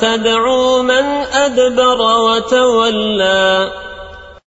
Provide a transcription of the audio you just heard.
تدعوا من أدبر وتولى